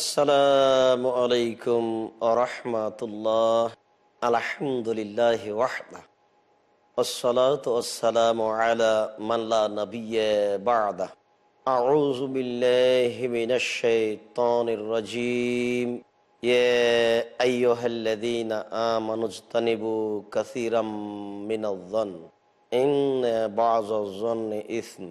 আসসালামু আলাইকুম আরহামাতুল্লাহ আলহামদুলিল্লাহ ওয়াহদা والصلاة والسلام على من لا نبي بعده أعوذ بالله من الشيطان الرجيم يا أيها الذين آمنوا اجتنبوا كثيرا من الظن إن بعض الظن إثم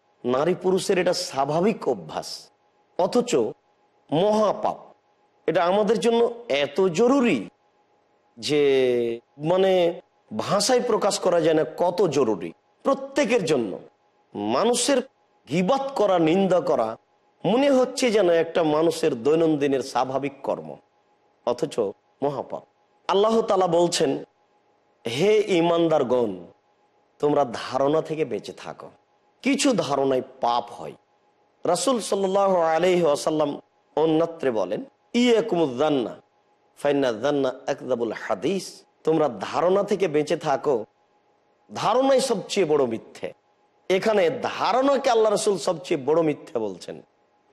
নারী পুরুষের এটা স্বাভাবিক অভ্যাস। অথচ মহাপাপ, এটা আমাদের জন্য এত জরুরি যে মানে ভাষায় প্রকাশ করা যায় না কত জরুরি। প্রত্যেকের জন্য। মানুষের গিবাত করা, নিন্দা করা, মনে হচ্ছে যেন একটা মানুষের দৈনন্দিনের স্বাভাবিক কর্ম। অথচ মহাপাপ। আল্লাহ তালা বলছেন, হে ইমানদার গণ তোমরা ধারণা থেকে বেঁচে থাকো। কিছু ধারণায় পাপ হয়। রাসুল সাল আলহি আসাল্লাম অন্যত্রে বলেন ইয়েকুমুদ্দান্না ফাইনা একদাবুল হাদিস। তোমরা ধারণা থেকে বেঁচে থাকো। ধারণাই সবচেয়ে বড় মিথ্যে। এখানে ধারণাকে আল্লাহ রসুল সবচেয়ে বড় মিথ্যে বলছেন।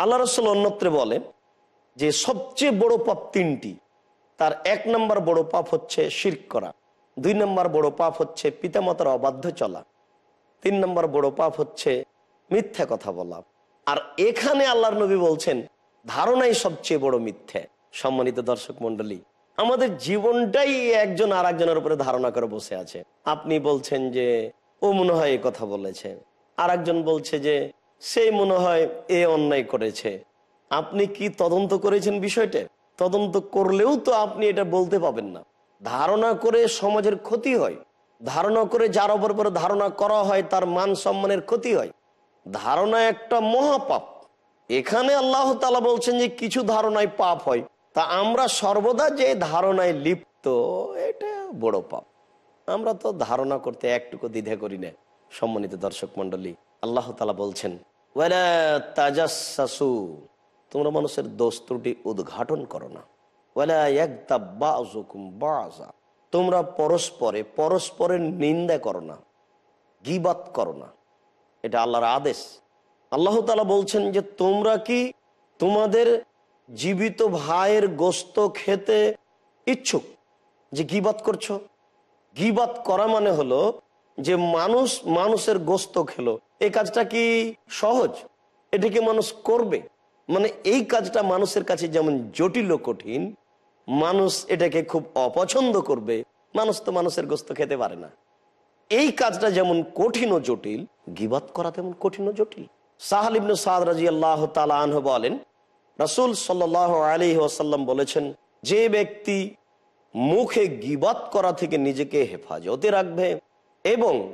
আল্লাহ রসুল অন্যত্রে বলেন যে সবচেয়ে বড় পাপ তিনটি। তার এক নম্বর বড় পাপ হচ্ছে শির্ক করা। দুই নম্বর বড় পাপ হচ্ছে পিতামাতার অবাধ্য চলা। তিন নম্বর বড় পাপ হচ্ছে মিথ্যা কথা বলা। আর এখানে আল্লাহর নবী বলছেন, ধারণাই সবচেয়ে বড় মিথ্যে। সম্মানিত দর্শক মন্ডলী আমাদের জীবনটাই একজন আর একজনের উপরে ধারণা করে বসে আছে। আপনি বলছেন যে, ও মনে হয় এই কথা বলেছে। আর একজন বলছে যে সেই মনে হয় এ অন্যায় করেছে। আপনি কি তদন্ত করেছেন বিষয়টা? তদন্ত করলেও তো আপনি এটা বলতে পাবেন না। ধারণা করে সমাজের ক্ষতি হয়। ধারণা করে যার ওপর পরে ধারণা করা হয়, তার মান সম্মানের ক্ষতি হয়। ধারণা একটা মহাপাপ। এখানে আল্লাহ তালা বলছেন যে, কিছু ধারণায় পাপ হয়। তা আমরা সর্বদা যে ধারণায় লিপ্ত, এটা বড় পাপ। আমরা তো ধারণা করতে একটুকু দ্বিধা করি না, সম্মানিত দর্শক মন্ডলী আল্লাহ তালা বলছেন তোমরা মানুষের দোষ উদ্ঘাটন করো না। তোমরা পরস্পরে, পরস্পরের নিন্দা করো না, গিবাত করো না। এটা আল্লাহর আদেশ। আল্লাহ তালা বলছেন যে, তোমরা কি তোমাদের জীবিত ভাইয়ের গোস্ত খেতে ইচ্ছুক? যে গিবাত করছ? গিবাত করা মানে হলো যে, মানুষ মানুষের গোস্ত খেলো। এই কাজটা কি সহজ? এটিকে মানুষ করবে? মানে এই কাজটা মানুষের কাছে যেমন জটিল কঠিন মানুষ এটাকে খুব অপছন্দ করবে। মানুষ তো মানুষের গোস্ত খেতে পারে না। এই কাজটা যেমন কঠিন ও জটিল, গিবাত করা তেমন কঠিন ও জটিল। সাহালিবনু সাদ রাজি আল্লাহ তালাহ বলেন, রাসুল সাল আলী ওয়াসাল্লাম বলেছেন, যে ব্যক্তি মুখে গিবাত করা থেকে নিজেকে হেফাজতে রাখবে এবং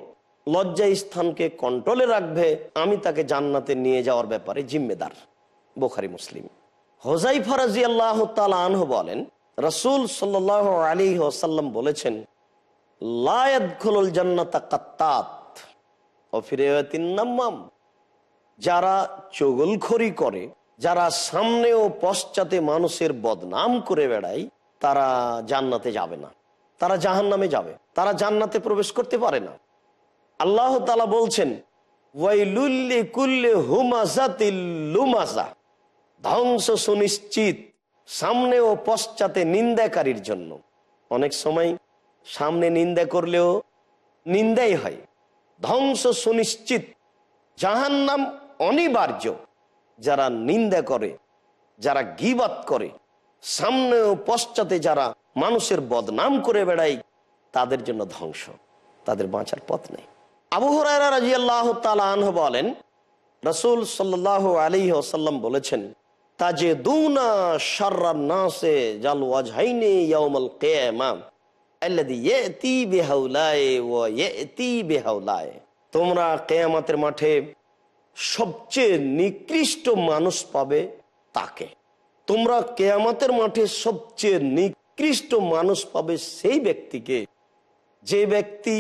লজ্জা স্থানকে কন্ট্রোলে রাখবে, আমি তাকে জান্নাতে নিয়ে যাওয়ার ব্যাপারে জিম্মেদার। বোখারি, মুসলিম। হোজাই ফরাজি আল্লাহ তালাহ বলেন রসুল সাল আলী ওসাল্লাম বলেছেন লায়াদুল জান্নাতা কাত্তাত। যারা চগলখড়ি করে, যারা সামনে ও পশ্চাতে মানুষের বদনাম করে বেড়ায়, তারা জান্নাতে যাবে না। তারা জাহান নামে যাবে। তারা জান্নাতে প্রবেশ করতে পারে না। আল্লাহ তালা বলছেন ধ্বংস সুনিশ্চিত। সামনে ও পশ্চাতে নিন্দাকারীর জন্য। অনেক সময় সামনে নিন্দা করলেও নিন্দাই হয়। ধ্বংস সুনিশ্চিত, জাহান্নাম অনিবার্য। যারা নিন্দা করে, যারা গিবাত করে, সামনে ও পশ্চাতে যারা মানুষের বদনাম করে বেড়ায়, তাদের জন্য ধ্বংস, তাদের বাঁচার পথ নেই। আবু হরাইরা আল্লাহ তালাহ বলেন, রসুল সাল্লাহ আলী ওসাল্লাম বলেছেন তাজে দুনা সার্রা নাসে জাল ওয়াজহাইনে ইয়াউমাল কিয়ামা আল্লাযী ইয়াতি বিহাউলায়ে ওয়া ইয়াতি বিহাউলায়ে তোমরা কেয়ামতের মাঠে সবচেয়ে নিকৃষ্ট মানুষ পাবে তাকে। তোমরা কেয়ামতের মাঠে সবচেয়ে নিকৃষ্ট মানুষ পাবে সেই ব্যক্তিকে। যে ব্যক্তি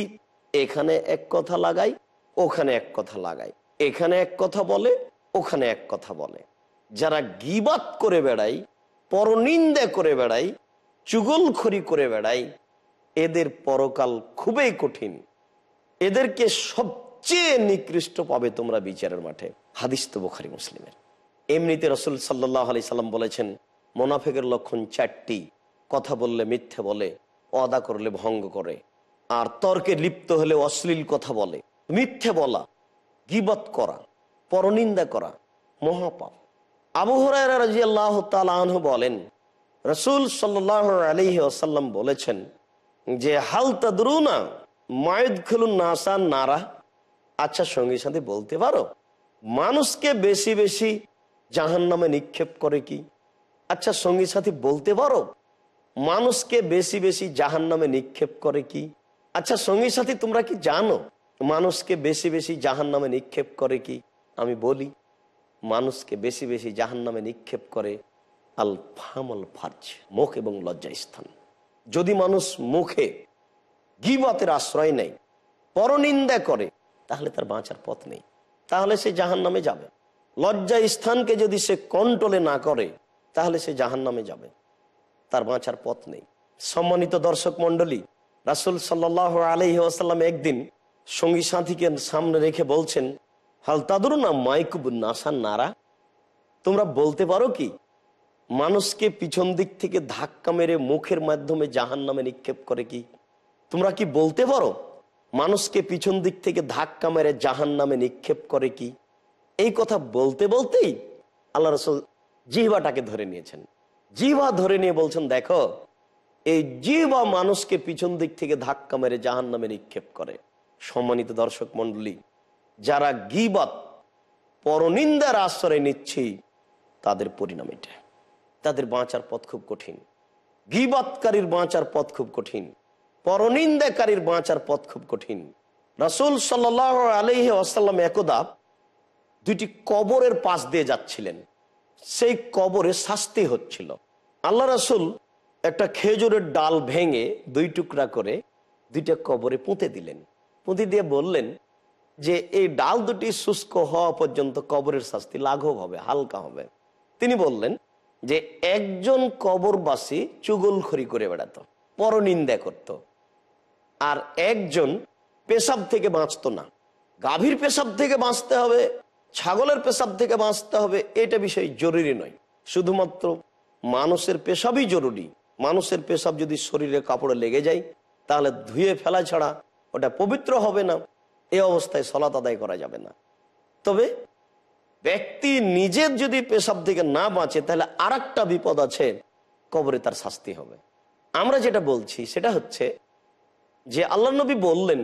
এখানে এক কথা লাগায়, ওখানে এক কথা লাগায়। এখানে এক কথা বলে, ওখানে এক কথা বলে। যারা গিবাত করে বেড়ায়, পরনিন্দা করে বেড়ায়, চুগলখড়ি করে বেড়ায়, এদের পরকাল খুবই কঠিন। এদেরকে সবচেয়ে নিকৃষ্ট পাবে তোমরা বিচারের মাঠে। হাদিস তো বোখারি মুসলিমের। এমনিতে রসুল সাল্লাহ আলি সাল্লাম বলেছেন, মোনাফেকের লক্ষণ চারটি। কথা বললে মিথ্যে বলে অদা করলে ভঙ্গ করে। আর তর্কে লিপ্ত হলে অশ্লীল কথা বলে। মিথ্যে বলা, গিবত করা, পরনিন্দা করা, মহাপাপ। আবু বলেন, রসুল সাল্লাহ আলহি আসাল্লাম বলেছেন যে, হাল তাদরুনা মায়দ খুলুন নাসা নারা। আচ্ছা সঙ্গী সাথে বলতে পারো, মানুষকে বেশি বেশি জাহান নামে নিক্ষেপ করে কি? আচ্ছা সঙ্গী সাথী বলতে পারো, মানুষকে বেশি বেশি জাহান নামে নিক্ষেপ করে কি? আচ্ছা সঙ্গী সাথী, তোমরা কি জানো মানুষকে বেশি বেশি জাহান নামে নিক্ষেপ করে কি? আমি বলি মানুষকে বেশি বেশি জাহান নামে নিক্ষেপ করে আল ফামল ফার্জ, মুখ এবং লজ্জা স্থান। যদি মানুষ মুখে গিবতের আশ্রয় নেই পরনিন্দা করে, তাহলে তার বাঁচার পথ নেই। তাহলে সে জাহান নামে যাবে। লজ্জা স্থানকে যদি সে কন্ট্রোলে না করে, তাহলে সে জাহান নামে যাবে। তার বাঁচার পথ নেই। সম্মানিত দর্শক মন্ডলী রাসুল সাল্লাহ আলহি আসাল্লাম একদিন সঙ্গী সাথীকে সামনে রেখে বলছেন হাল তাদুর না মাইকুব নাসান নারা? তোমরা বলতে পারো কি? মানুষকে পিছন দিক থেকে ধাক্কা মেরে মুখের মাধ্যমে জাহান নামে নিক্ষেপ করে কি? তোমরা কি বলতে পারো? মানুষকে পিছন দিক থেকে ধাক্কা মেরে জাহান নামে নিক্ষেপ করে কি? এই কথা বলতে বলতেই আল্লাহ রসুল জিহ্বাটাকে ধরে নিয়েছেন। জিহ্বা ধরে নিয়ে বলছেন, দেখো, এই জিহ্বা মানুষকে পিছন দিক থেকে ধাক্কা মেরে জাহান নামে নিক্ষেপ করে। সম্মানিত দর্শক মন্ডলী যারা গিবত, পরনিন্দার আশ্রয় নিচ্ছি, তাদের পরিণাম এটা। তাদের বাঁচার পথ খুব কঠিন। গিবৎকারীর বাঁচার পথ খুব কঠিন। পরনিন্দাকারীর বাঁচার পথ খুব কঠিন। রাসুল সাল্লাহ আলহি আসাল্লাম একদা দুইটি কবরের পাশ দিয়ে যাচ্ছিলেন। সেই কবরে শাস্তি হচ্ছিল। আল্লাহ রাসুল একটা খেজুরের ডাল ভেঙে দুই টুকরা করে দুইটা কবরে পুঁতে দিলেন। পুঁতে দিয়ে বললেন যে এই ডাল দুটি শুষ্ক হওয়া পর্যন্ত কবরের শাস্তি লাঘব হবে, হালকা হবে। তিনি বললেন যে একজন কবরবাসী চুগলখড়ি করে বেড়াতো, পরনিন্দা করত, আর একজন পেশাব থেকে বাঁচত না। গাভীর পেশাব থেকে বাঁচতে হবে, ছাগলের পেশাব থেকে বাঁচতে হবে, এটা বিষয় জরুরি নয়। শুধুমাত্র মানুষের পেশাবই জরুরি। মানুষের পেশাব যদি শরীরে কাপড়ে লেগে যায়, তাহলে ধুয়ে ফেলা ছাড়া ওটা পবিত্র হবে না। এই অবস্থায় সলাত আদায় করা যাবে না। তবে ব্যক্তি নিজের যদি পেশাব থেকে না বাঁচে, তাহলে আর বিপদ আছে, কবরে তার শাস্তি হবে। আমরা যেটা বলছি, সেটা হচ্ছে যে আল্লাহ নবী বললেন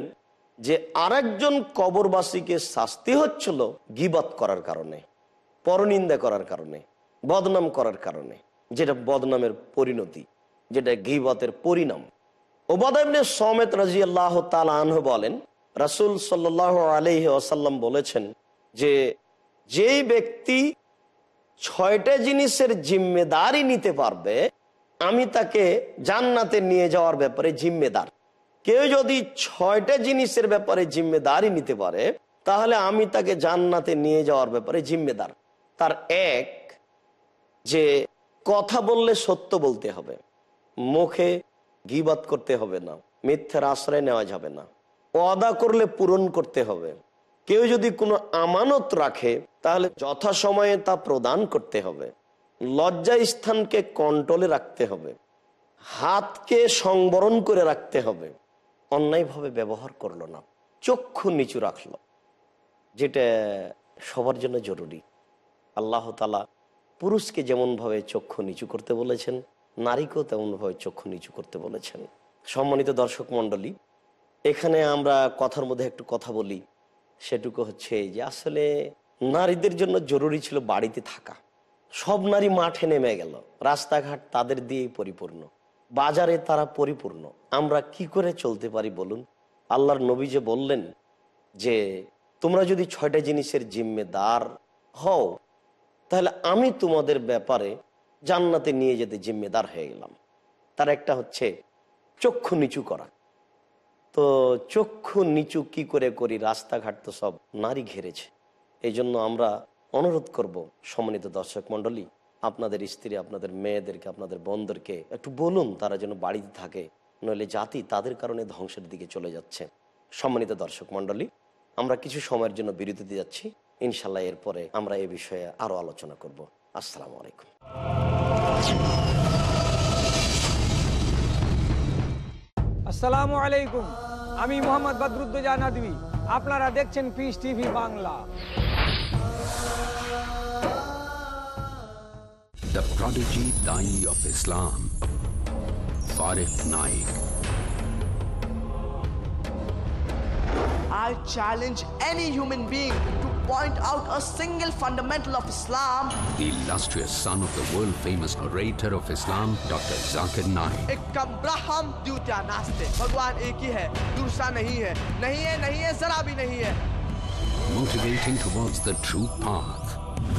যে আরেকজন কবরবাসীকে শাস্তি হচ্ছিল গিবাত করার কারণে, পরনিন্দা করার কারণে, বদনাম করার কারণে, যেটা বদনামের পরিণতি, যেটা গিবতের পরিণাম। ওবাদাবনে সমেত রাজি আল্লাহ তালহ বলেন রাসুল সাল্লাহ আলহি আসাল্লাম বলেছেন যে যেই ব্যক্তি ছয়টা জিনিসের জিম্মেদারি নিতে পারবে, আমি তাকে জান্নাতে নিয়ে যাওয়ার ব্যাপারে জিম্মেদার। কেউ যদি ছয়টা জিনিসের ব্যাপারে জিম্মেদারি নিতে পারে, তাহলে আমি তাকে জান্নাতে নিয়ে যাওয়ার ব্যাপারে জিম্মেদার। তার এক, যে কথা বললে সত্য বলতে হবে। মুখে গিবাদ করতে হবে না। মিথ্যার আশ্রয় নেওয়া যাবে না। অদা করলে পূরণ করতে হবে। কেউ যদি কোনো আমানত রাখে, তাহলে যথাসময়ে তা প্রদান করতে হবে। লজ্জা স্থানকে কন্ট্রোলে রাখতে হবে। হাতকে সংবরণ করে রাখতে হবে। অন্যায়ভাবে ব্যবহার করল না। চক্ষু নিচু রাখল, যেটা সবার জন্য জরুরি। আল্লাহ তালা পুরুষকে যেমনভাবে চক্ষু নিচু করতে বলেছেন, নারীকেও তেমনভাবে চক্ষু নিচু করতে বলেছেন। সম্মানিত দর্শক মণ্ডলী এখানে আমরা কথার মধ্যে একটু কথা বলি। সেটুকু হচ্ছে যে আসলে নারীদের জন্য জরুরি ছিল বাড়িতে থাকা। সব নারী মাঠে নেমে গেল। রাস্তাঘাট তাদের দিয়েই পরিপূর্ণ। বাজারে তারা পরিপূর্ণ। আমরা কি করে চলতে পারি বলুন? আল্লাহর নবী যে বললেন যে, তোমরা যদি ছয়টা জিনিসের জিম্মেদার হও, তাহলে আমি তোমাদের ব্যাপারে জান্নাতে নিয়ে যেতে জিম্মেদার হয়ে গেলাম। তার একটা হচ্ছে চক্ষু নিচু করা। তো চক্ষু নিচু কি করে করি? রাস্তাঘাট তো সব নারী ঘেরেছে। এই জন্য আমরা অনুরোধ করব, সম্মানিত দর্শক মণ্ডলী, আপনাদের স্ত্রী, আপনাদের মেয়েদেরকে, আপনাদের বোনদেরকে একটু বলুন, তারা যেন বাড়িতে থাকে, নইলে জাতি তাদের কারণে ধ্বংসের দিকে চলে যাচ্ছে। সম্মানিত দর্শক মণ্ডলী, আমরা কিছু সময়ের জন্য বিরতিতে যাচ্ছি। ইনশাল্লাহ এরপরে আমরা এ বিষয়ে আরও আলোচনা করব। আসসালামু আলাইকুম। আসসালামু আলাইকুম আমি মোহাম্মদ বদরুদ্দোজা নদী আপনারা দেখছেন Peace TV Bangla The prodigy Dai of Islam. Farif Naik. I challenge any human being to point out a single fundamental of Islam. The illustrious son of the world-famous orator of Islam, Dr. Zakir Naik. Ekam braham dutya naaste. Bhagwan ek hi hai, dursa nahi hai. Nahi hai, nahi hai, zara bhi nahi hai. Motivating towards the true path.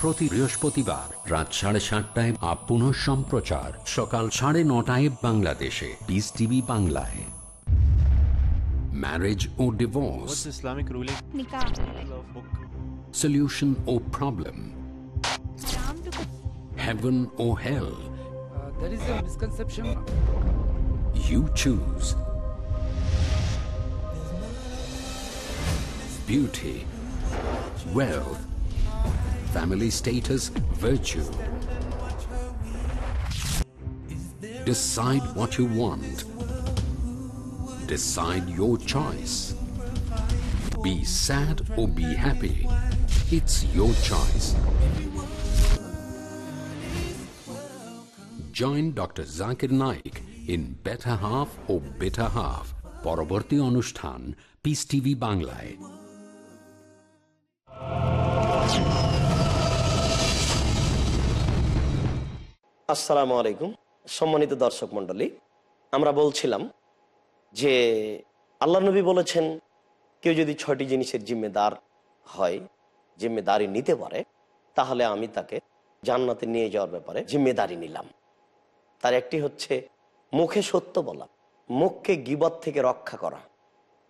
প্রতি বৃহস্পতিবার রাত সাড়ে সাতটায় up পুনঃ সম্প্রচার সকাল সাড়ে নটায় বাংলাদেশে পিস টিভি বাংলায় marriage O divorce problem Islam heaven or hell there is a you choose beauty wealth family status virtue decide what you want decide your choice be sad or be happy it's your choice Join Dr. Zakir Naik in Better Half or Bitter Half. পরবর্তী অনুষ্ঠান piece TV বাংলায় আসসালামু আলাইকুম, সম্মানিত দর্শক মণ্ডলী। আমরা বলছিলাম যে আল্লাহ নবী বলেছেন, কেউ যদি ছয়টি জিনিসের জিম্মেদার হয়, জিম্মেদারি নিতে পারে, তাহলে আমি তাকে জান্নাতে নিয়ে যাওয়ার ব্যাপারে জিম্মেদারি নিলাম। তার একটি হচ্ছে, মুখে সত্য বলা, মুখকে গিবত থেকে রক্ষা করা।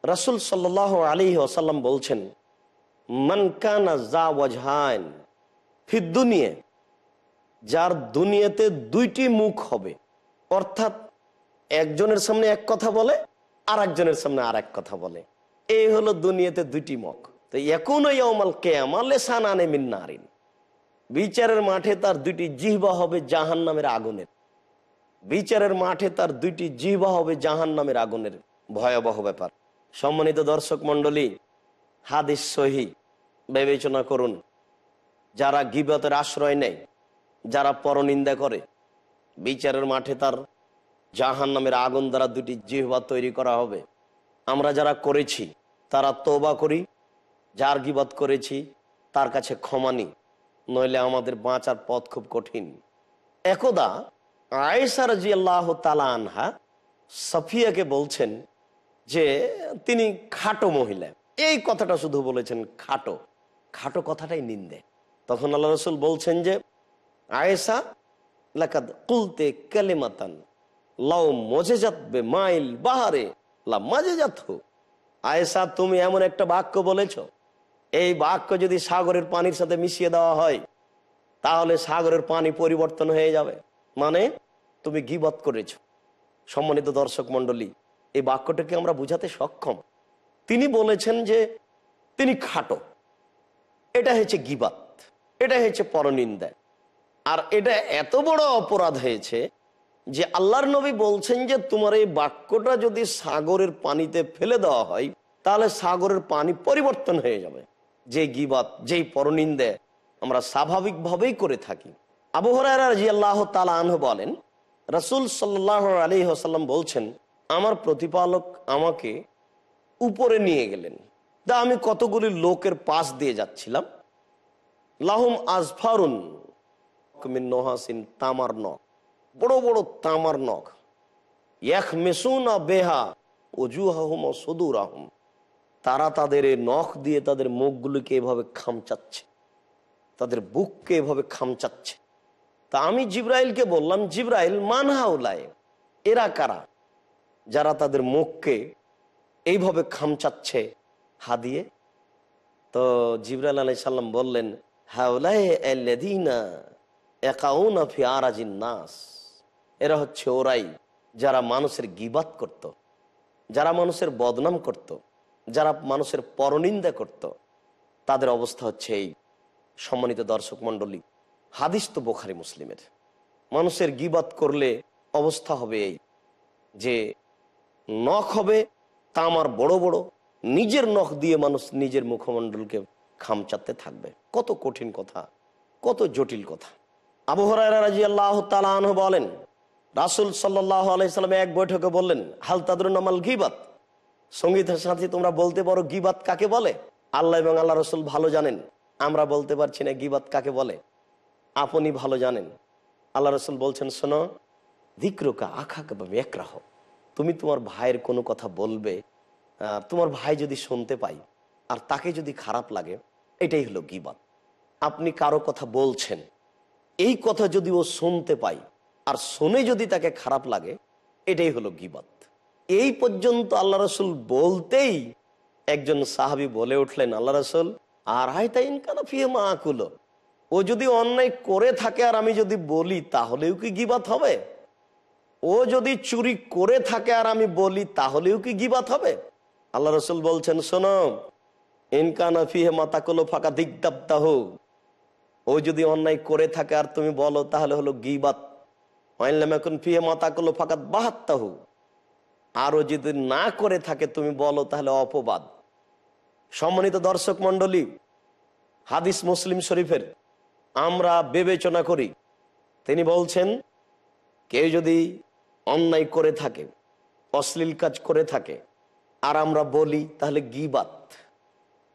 রাসুল সাল্লাহ আলী ওসাল্লাম বলছেন মানকানা জা ওয়াজহান ফিদ্দুনিয়ে যার দুনিয়াতে দুইটি মুখ হবে। অর্থাৎ একজনের সামনে এক কথা বলে আর একজনের সামনে আর এক কথা বলে। এই হলো দুনিয়াতে দুইটি মুখ। তো এখন ইয়ামাল কেয়ামা লেসান আনে মিন্নারিন বিচারের মাঠে তার দুইটি জিহবা হবে জাহান নামের আগুনের। বিচারের মাঠে তার দুইটি জিহবা হবে জাহান নামের আগুনের। ভয়াবহ ব্যাপার। সম্মানিত দর্শক মন্ডলী হাদিস সহি। বিবেচনা করুন। যারা গিবতের আশ্রয় নেয় যারা পরনিন্দা করে, বিচারের মাঠে তার জাহান নামের আগুন দ্বারা দুটি জিহবা তৈরি করা হবে। আমরা যারা করেছি, তারা তোবা করি, যার গিবত করেছি, তার কাছে ক্ষমা নি নইলে আমাদের বাঁচার পথ খুব কঠিন। একদা আয়েসা রাজি আল্লাহ তালা আনহা সাফিয়াকে বলছেন যে, তিনি খাটো মহিলা। এই কথাটা শুধু বলেছেন খাটো। খাটো কথাটাই নিন্দে। তখন আল্লাহ রসুল বলছেন যে আয়েসা লাকাদ কুলতে কালেমাতান লাও মজে যাতবে মাইল বাহারে, লা মাঝে যাত আয়েসা তুমি এমন একটা বাক্য বলেছ। এই বাক্য যদি সাগরের পানির সাথে মিশিয়ে দেওয়া হয়, তাহলে সাগরের পানি পরিবর্তন হয়ে যাবে। মানে তুমি গিবত করেছ। সম্মানিত দর্শক মন্ডলী এই বাক্যটাকে আমরা বুঝাতে সক্ষম। তিনি বলেছেন যে, তিনি খাটো। এটা হয়েছে গিবাত। এটা হয়েছে পরনিন্দা। আর এটা এত বড় অপরাধ হয়েছে যে আল্লাহর নবী বলছেন যে তোমার এই বাক্যটা যদি সাগরের পানিতে ফেলে দেওয়া হয়, তাহলে সাগরের পানি পরিবর্তন হয়ে যাবে। যে গিবাত, যেই পরনিন্দে আমরা স্বাভাবিকভাবেই করে থাকি। আবহরার রাজি আল্লাহ তালাহ বলেন, রসুল সাল্লাহ আলী হাসাল্লাম বলছেন, আমার প্রতিপালক আমাকে উপরে নিয়ে গেলেন। তা আমি কতগুলি লোকের পাশ দিয়ে যাচ্ছিলাম? লাহুম আজফারুন মিন নোহাসিন তামার নখ। বড় বড় তামার নখ। এক বেহা সদুর আহম তারা তাদের নখ দিয়ে তাদের মুখগুলিকে এভাবে খামচাচ্ছে। তাদের বুককে এভাবে খামচাচ্ছে। তা আমি জিব্রাইলকে বললাম, জিব্রাইল মানহাউলায় এরা কারা? যারা তাদের মুখকে এইভাবে খামচাচ্ছে হা দিয়ে? তো জিব্রাইল আলাই সাল্লাম বললেন, হাউলায় নাস এরা হচ্ছে ওরাই যারা মানুষের গিবাত করত। যারা মানুষের বদনাম করত। যারা মানুষের পরনিন্দা করত। তাদের অবস্থা হচ্ছে এই সম্মানিত দর্শক মন্ডলী হাদিস তো বোখারি মুসলিমের মানুষের গিবাত করলে অবস্থা হবে এই যে নখ হবে, তামার বড় বড়, নিজের নখ দিয়ে মানুষ নিজের মুখমণ্ডলকে খামচাতে থাকবে কত কঠিন কথা, কত জটিল কথা রাজি আল্লাহ বলেন, রাসুল আলাইসালাম এক বৈঠকে বললেন, হাল তাদুর নামাল গিবাত? সঙ্গীতের সাথে তোমরা বলতে পারো গিবাত কাকে বলে? আল্লাহ এবং আল্লাহ রসুল ভালো জানেন, আমরা বলতে পারছি না গিবাত কাকে বলে। আপনি ভালো জানেন। আল্লাহ রসুল বলছেন, শোনো ধিক্রকা আখাকে বা একরাহ তুমি তোমার ভাইয়ের কোনো কথা বলবে তোমার ভাই যদি শুনতে পাই আর তাকে যদি খারাপ লাগে, এটাই হলো গিবাত। আপনি কারও কথা বলছেন এই কথা যদি ও শুনতে পাই আর শুনে যদি তাকে খারাপ লাগে, এটাই হলো গিবাত। এই পর্যন্ত আল্লাহ রসুল বলতেই একজন সাহাবি বলে উঠলেন, আল্লাহ রসুল আর হাই তাই ফিয়ে মা আকুলো? ও যদি অন্যায় করে থাকে আর আমি যদি বলি, তাহলেও কি গিবাত হবে? ও যদি চুরি করে থাকে আর আমি বলি, তাহলেও কি গিবাত হবে? আল্লাহ রসুল বলছেন, শোনো ইনকানা ফিহে মাতাকুলো ফাঁকা দিগদাব্দাহ ও যদি অন্যায় করে থাকে আর তুমি বলো, তাহলে হলো গিবাত। এখন ফিহে মাতাকুলো ফাঁকাত বাহাত্তাহু। আরও যদি না করে থাকে, তুমি বলো, তাহলে অপবাদ। সম্মানিত দর্শক মন্ডলী হাদিস মুসলিম শরীফের আমরা বিবেচনা করি। তিনি বলছেন, কেউ যদি অন্যায় করে থাকে, অশ্লীল কাজ করে থাকে, আর আমরা বলি, তাহলে গিবাত।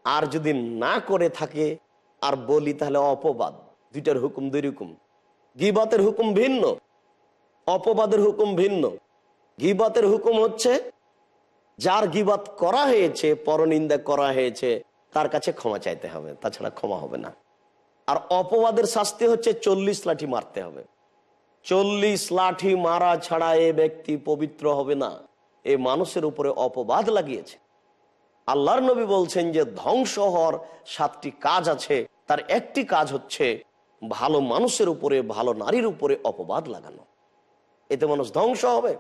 আর যদি না করে থাকে আর বলি তাহলে অপবাদ। দুইটার হুকুম দুই রকম। গিবাতের হুকুম ভিন্ন, অপবাদের হুকুম ভিন্ন। গিবাতের হুকুম হচ্ছে, যার গিবাত করা হয়েছে, পরনিন্দা করা হয়েছে, তার কাছে ক্ষমা চাইতে হবে, তাছাড়া ক্ষমা হবে না। আর অপবাদের শাস্তি হচ্ছে চল্লিশ লাঠি মারতে হবে। চল্লিশ লাঠি মারা ছাড়া এ ব্যক্তি পবিত্র হবে না। এ মানুষের উপরে অপবাদ লাগিয়েছে। আল্লাহর নবী বলছেন যে, ধ্বংস হওয়ার সাতটি কাজ আছে তার একটি কাজ হচ্ছে ভালো মানুষের উপরে, ভালো নারীর উপরে অপবাদ লাগানো। এতে মানুষ ধ্বংস হবে।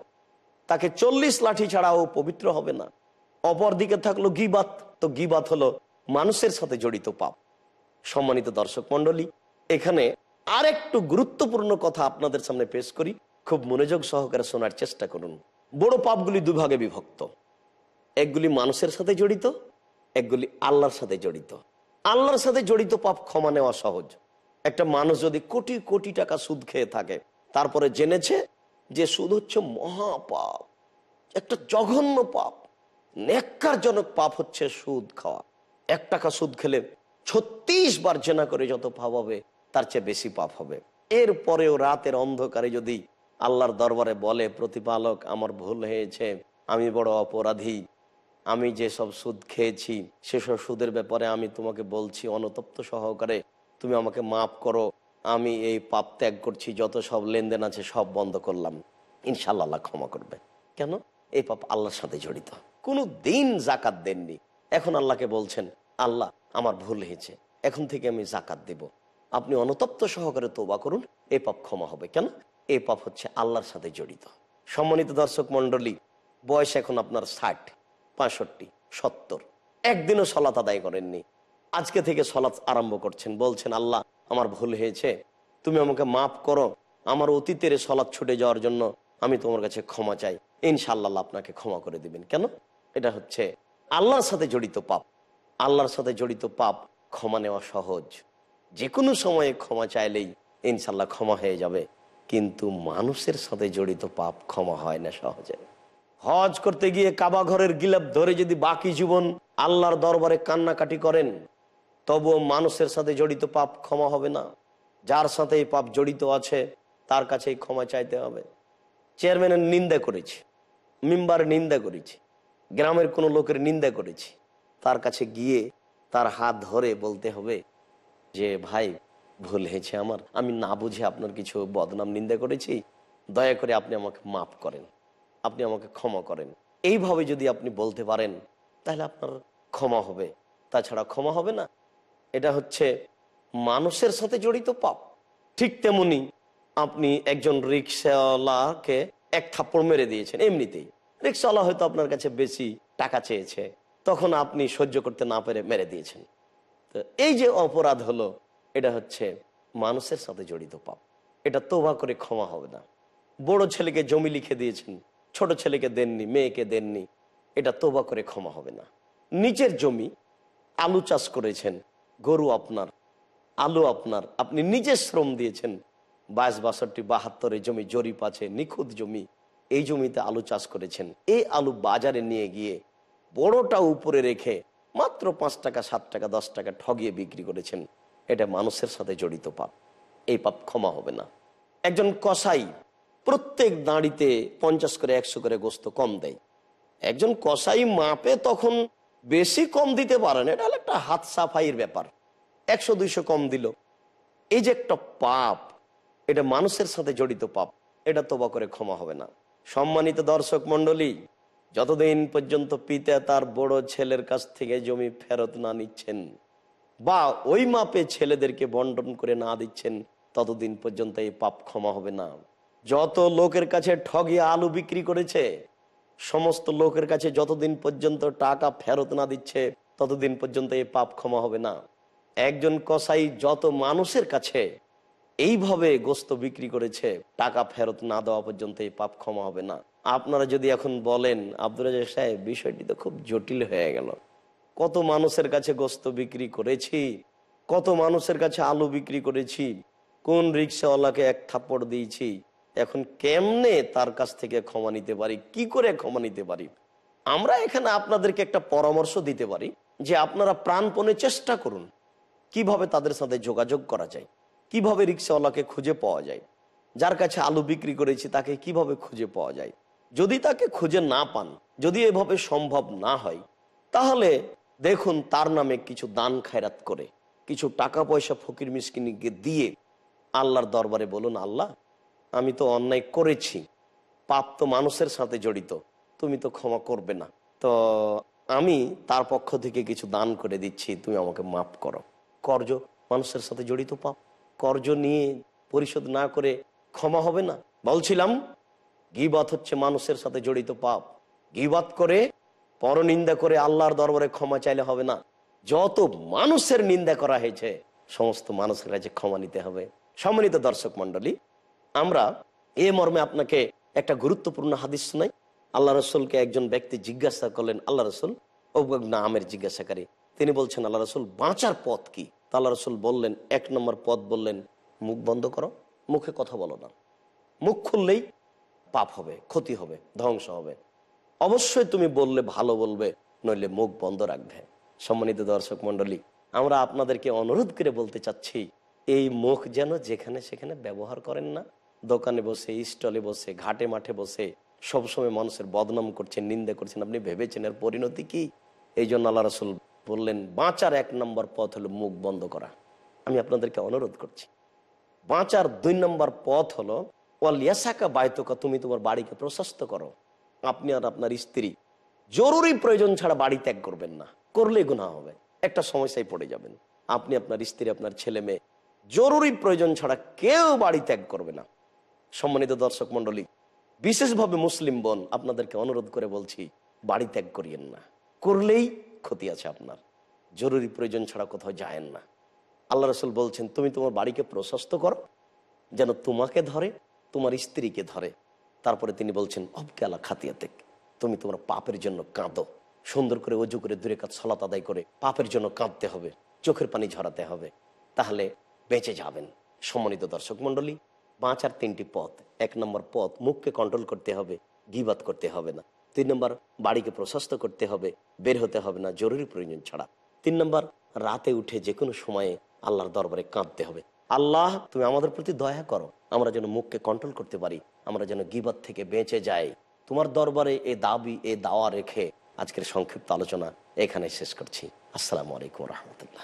তাকে চল্লিশ লাঠি ছাড়াও পবিত্র হবে না। অপর দিকে থাকল গিবাত। তো গিবাত হলো মানুষের সাথে জড়িত পাপ। সম্মানিত দর্শক মন্ডলী এখানে আরেকটু গুরুত্বপূর্ণ কথা আপনাদের সামনে পেশ করি। খুব মনোযোগ সহকারে শোনার চেষ্টা করুন। বড় পাপগুলি দুভাগে বিভক্ত। একগুলি মানুষের সাথে জড়িত, একগুলি আল্লাহর সাথে জড়িত। আল্লাহর সাথে জড়িত পাপ ক্ষমা নেওয়া সহজ। একটা মানুষ যদি কোটি কোটি টাকা সুদ খেয়ে থাকে, তারপরে জেনেছে যে সুদ হচ্ছে মহাপাপ, একটা জঘন্য পাপ। নেককারজনক পাপ হচ্ছে সুদ খাওয়া। এক টাকা সুদ খেলে ছত্রিশ বার জেনা করে যত পাপ হবে, তার চেয়ে বেশি পাপ হবে। এরপরেও রাতের অন্ধকারে যদি আল্লাহর দরবারে বলে, প্রতিপালক, আমার ভুল হয়েছে, আমি বড় অপরাধী আমি যেসব সুদ খেয়েছি সেসব সুদের ব্যাপারে আমি তোমাকে বলছি, অনতপ্ত সহকারে তুমি আমাকে মাফ করো। আমি এই পাপ ত্যাগ করছি, যত সব লেনদেন আছে সব বন্ধ করলাম। ইনশাল্লাহ ক্ষমা করবে। কেন? এই পাপ আল্লাহর সাথে জড়িত। কোনো দিন জাকাত দেননি। এখন আল্লাহকে বলছেন, আল্লাহ, আমার ভুল হয়েছে। এখন থেকে আমি জাকাত দেব। আপনি অনতপ্ত সহকারে তোবা করুন, এই পাপ ক্ষমা হবে। কেন? এই পাপ হচ্ছে আল্লাহর সাথে জড়িত। সম্মানিত দর্শক মন্ডলী বয়স এখন আপনার ষাট। পঁয়ষট্টি, সত্তর। একদিনও সলাত আদায় করেননি। আজকে থেকে সলাৎ আরম্ভ করছেন। বলছেন, আল্লাহ, আমার ভুল হয়েছে। তুমি আমাকে মাফ করো। আমার অতীতের সলাৎ ছুটে যাওয়ার জন্য আমি তোমার কাছে ক্ষমা চাই। ইনশাল্লাহ আপনাকে ক্ষমা করে দিবেন। কেন? এটা হচ্ছে আল্লাহর সাথে জড়িত পাপ। আল্লাহর সাথে জড়িত পাপ ক্ষমা নেওয়া সহজ। যে কোনো সময়ে ক্ষমা চাইলেই ইনশাল্লাহ ক্ষমা হয়ে যাবে। কিন্তু মানুষের সাথে জড়িত পাপ ক্ষমা হয় না সহজে। হজ করতে গিয়ে কাবা ঘরের গিলাপ ধরে যদি বাকি জীবন আল্লাহর দরবারে কান্নাকাটি করেন, তবুও মানুষের সাথে জড়িত পাপ ক্ষমা হবে না। যার সাথে এই পাপ জড়িত আছে, তার কাছেই ক্ষমা চাইতে হবে। চেয়ারম্যানের নিন্দা করেছি, মেম্বার নিন্দা করেছি, গ্রামের কোনো লোকের নিন্দা করেছি। তার কাছে গিয়ে তার হাত ধরে বলতে হবে যে, ভাই, ভুল হয়েছে আমার। আমি না বুঝে আপনার কিছু বদনাম নিন্দা করেছি। দয়া করে আপনি আমাকে মাফ করেন। আপনি আমাকে ক্ষমা করেন। এইভাবে যদি আপনি বলতে পারেন, তাহলে আপনার ক্ষমা হবে। তাছাড়া ক্ষমা হবে না। এটা হচ্ছে মানুষের সাথে জড়িত পাপ। ঠিক তেমনি আপনি একজন রিক্সাওয়ালাকে এক থাপ্পড় মেরে দিয়েছেন, এমনিতেই। রিক্সাওয়ালা হয়তো আপনার কাছে বেশি টাকা চেয়েছে। তখন আপনি সহ্য করতে না পেরে মেরে দিয়েছেন। তো এই যে অপরাধ হলো, এটা হচ্ছে মানুষের সাথে জড়িত পাপ। এটা তোবা করে ক্ষমা হবে না। বড় ছেলেকে জমি লিখে দিয়েছেন। ছোট ছেলেকে দেননি, মেয়েকে দেননি, এটা তোবা করে ক্ষমা হবে না। নিচের জমি, আলু চাষ করেছেন, গরু আপনার, আলু আপনার, আপনি নিজে শ্রম দিয়েছেন, বাইশ বাষট্টি বাহাত্তরে জমি জরিপ আছে, নিখুঁত জমি, এই জমিতে আলু চাষ করেছেন। এই আলু বাজারে নিয়ে গিয়ে বড়টা উপরে রেখে মাত্র পাঁচ টাকা, সাত টাকা, দশ টাকা ঠগিয়ে বিক্রি করেছেন। এটা মানুষের সাথে জড়িত পাপ। এই পাপ ক্ষমা হবে না। একজন কসাই প্রত্যেক দাঁড়িতে পঞ্চাশ করে, একশো করে গোস্ত কম দেয়। একজন কসাই মাপে তখন বেশি কম দিতে পারেন এটা হলো একটা হাত সাফাইয়ের ব্যাপার। একশো, দুইশো কম দিল। এই যে একটা পাপ, এটা মানুষের সাথে জড়িত পাপ, এটা তোবা করে ক্ষমা হবে না। সম্মানিত দর্শক মন্ডলী যতদিন পর্যন্ত পিতা তার বড় ছেলের কাছ থেকে জমি ফেরত না নিচ্ছেন, বা ওই মাপে ছেলেদেরকে বন্টন করে না দিচ্ছেন, ততদিন পর্যন্ত এই পাপ ক্ষমা হবে না। যত লোকের কাছে ঠগিয়ে আলু বিক্রি করেছে, সমস্ত লোকের কাছে যতদিন পর্যন্ত টাকা ফেরত না দিচ্ছে, ততদিন পর্যন্ত এই পাপ ক্ষমা হবে না। একজন কসাই যত মানুষের কাছে এইভাবে গোস্ত বিক্রি করেছে, টাকা ফেরত না দেওয়া পর্যন্ত এই পাপ ক্ষমা হবে না। আপনারা যদি এখন বলেন আব্দুল রাজা সাহেব, বিষয়টি তো খুব জটিল হয়ে গেল। কত মানুষের কাছে গোস্ত বিক্রি করেছি, কত মানুষের কাছে আলু বিক্রি করেছি, কোন রিক্সাওয়ালাকে এক থাপ্পড় দিয়েছি এখন কেমনে তার কাছ থেকে ক্ষমা নিতে পারি? কি করে ক্ষমা নিতে পারি? আমরা এখানে আপনাদেরকে একটা পরামর্শ দিতে পারি যে আপনারা প্রাণপণে চেষ্টা করুন। কীভাবে তাদের সাথে যোগাযোগ করা যায়? কীভাবে রিক্সাওয়ালাকে খুঁজে পাওয়া যায়? যার কাছে আলু বিক্রি করেছি তাকে কীভাবে খুঁজে পাওয়া যায়? যদি তাকে খুঁজে না পান, যদি এভাবে সম্ভব না হয়, তাহলে দেখুন তার নামে কিছু দান খায়রাত করে, কিছু টাকা পয়সা ফকির মিসকিনকে দিয়ে আল্লাহর দরবারে বলুন, আল্লাহ আমি তো অন্যায় করেছি। পাপ তো মানুষের সাথে জড়িত। তুমি তো ক্ষমা করবে না। তো আমি তার পক্ষ থেকে কিছু দান করে দিচ্ছি। তুমি আমাকে মাফ করো। কর্জ মানুষের সাথে জড়িত পাপ। কর্জ নিয়ে পরিশোধ না করে ক্ষমা হবে না। বলছিলাম, গিবাত হচ্ছে মানুষের সাথে জড়িত পাপ। গিবাত করে, পরনিন্দা করে আল্লাহর দরবারে ক্ষমা চাইলে হবে না। যত মানুষের নিন্দা করা হয়েছে, সমস্ত মানুষের কাছে ক্ষমা নিতে হবে। সম্মানিত দর্শক মন্ডলী আমরা এ মর্মে আপনাকে একটা গুরুত্বপূর্ণ হাদিস শোনাই। আল্লাহ রসুলকে একজন ব্যক্তি জিজ্ঞাসা করলেন, আল্লাহ রসুল অবগ্না আমের জিজ্ঞাসাকারী। তিনি বলছেন, আল্লাহ রসুল, বাঁচার পথ কি? আল্লাহ রসুল বললেন, এক নম্বর পথ বললেন, মুখ বন্ধ করো, মুখে কথা বলো না। মুখ খুললেই পাপ হবে, ক্ষতি হবে, ধ্বংস হবে। অবশ্যই তুমি বললে ভালো বলবে, নইলে মুখ বন্ধ রাখবে। সম্মানিত দর্শক মন্ডলী আমরা আপনাদেরকে অনুরোধ করে বলতে চাচ্ছি, এই মুখ যেন যেখানে সেখানে ব্যবহার করেন না দোকানে বসে, স্টলে বসে, ঘাটে মাঠে বসে সবসময় মানুষের বদনাম করছেন, নিন্দা করছেন। আপনি ভেবেছেন এর পরিণতি কি? এই জন্য আল্লাহ রসুল বললেন, বাঁচার এক নম্বর পথ হলো মুখ বন্ধ করা। আমি আপনাদেরকে অনুরোধ করছি, বাঁচার দুই নম্বর পথ হলো, ওয়াল ইয়াসাকা বায়তকা তুমি তোমার বাড়িকে প্রশস্ত করো। আপনি আর আপনার স্ত্রী জরুরি প্রয়োজন ছাড়া বাড়ি ত্যাগ করবেন না করলে গুণা হবে। একটা সমস্যায় পড়ে যাবেন। আপনি আপনার স্ত্রী, আপনার ছেলে মেয়ে জরুরি প্রয়োজন ছাড়া কেউ বাড়ি ত্যাগ করবে না। সম্মানিত দর্শক মন্ডলী বিশেষভাবে মুসলিম বোন, আপনাদেরকে অনুরোধ করে বলছি, বাড়ি ত্যাগ করিয়েন না। করলেই ক্ষতি আছে আপনার। জরুরি প্রয়োজন ছাড়া কোথাও যায়েন না। আল্লাহ রসুল বলছেন, তুমি তোমার বাড়িকে প্রশস্ত করো, যেন তোমাকে ধরে, তোমার স্ত্রীকে ধরে। তারপরে তিনি বলছেন অবকেলা খাতিয়াতে তুমি তোমার পাপের জন্য কাঁদো। সুন্দর করে অজু করে দূরে কাজ সলাত আদায় করে, পাপের জন্য কাঁদতে হবে, চোখের পানি ঝরাতে হবে। তাহলে বেঁচে যাবেন। সম্মানিত দর্শক মন্ডলী বাঁচার তিনটি পথ। এক নম্বর পথ, মুখকে কন্ট্রোল করতে হবে গিবাদ করতে হবে না। তিন নম্বর, বাড়িকে প্রশস্ত করতে হবে, বের হতে হবে না, জরুরি প্রয়োজন ছাড়া। তিন নম্বর, রাতে উঠে যে কোনো সময়ে আল্লাহর দরবারে কাঁদতে হবে। আল্লাহ, তুমি আমাদের প্রতি দয়া করো। আমরা যেন মুখকে কন্ট্রোল করতে পারি, আমরা যেন গিবাদ থেকে বেঁচে যাই। তোমার দরবারে এ দাবি, এ দাওয়া রেখে আজকের সংক্ষিপ্ত আলোচনা এখানে শেষ করছি। আসসালামু আলাইকুম রহমতুল্লাহ।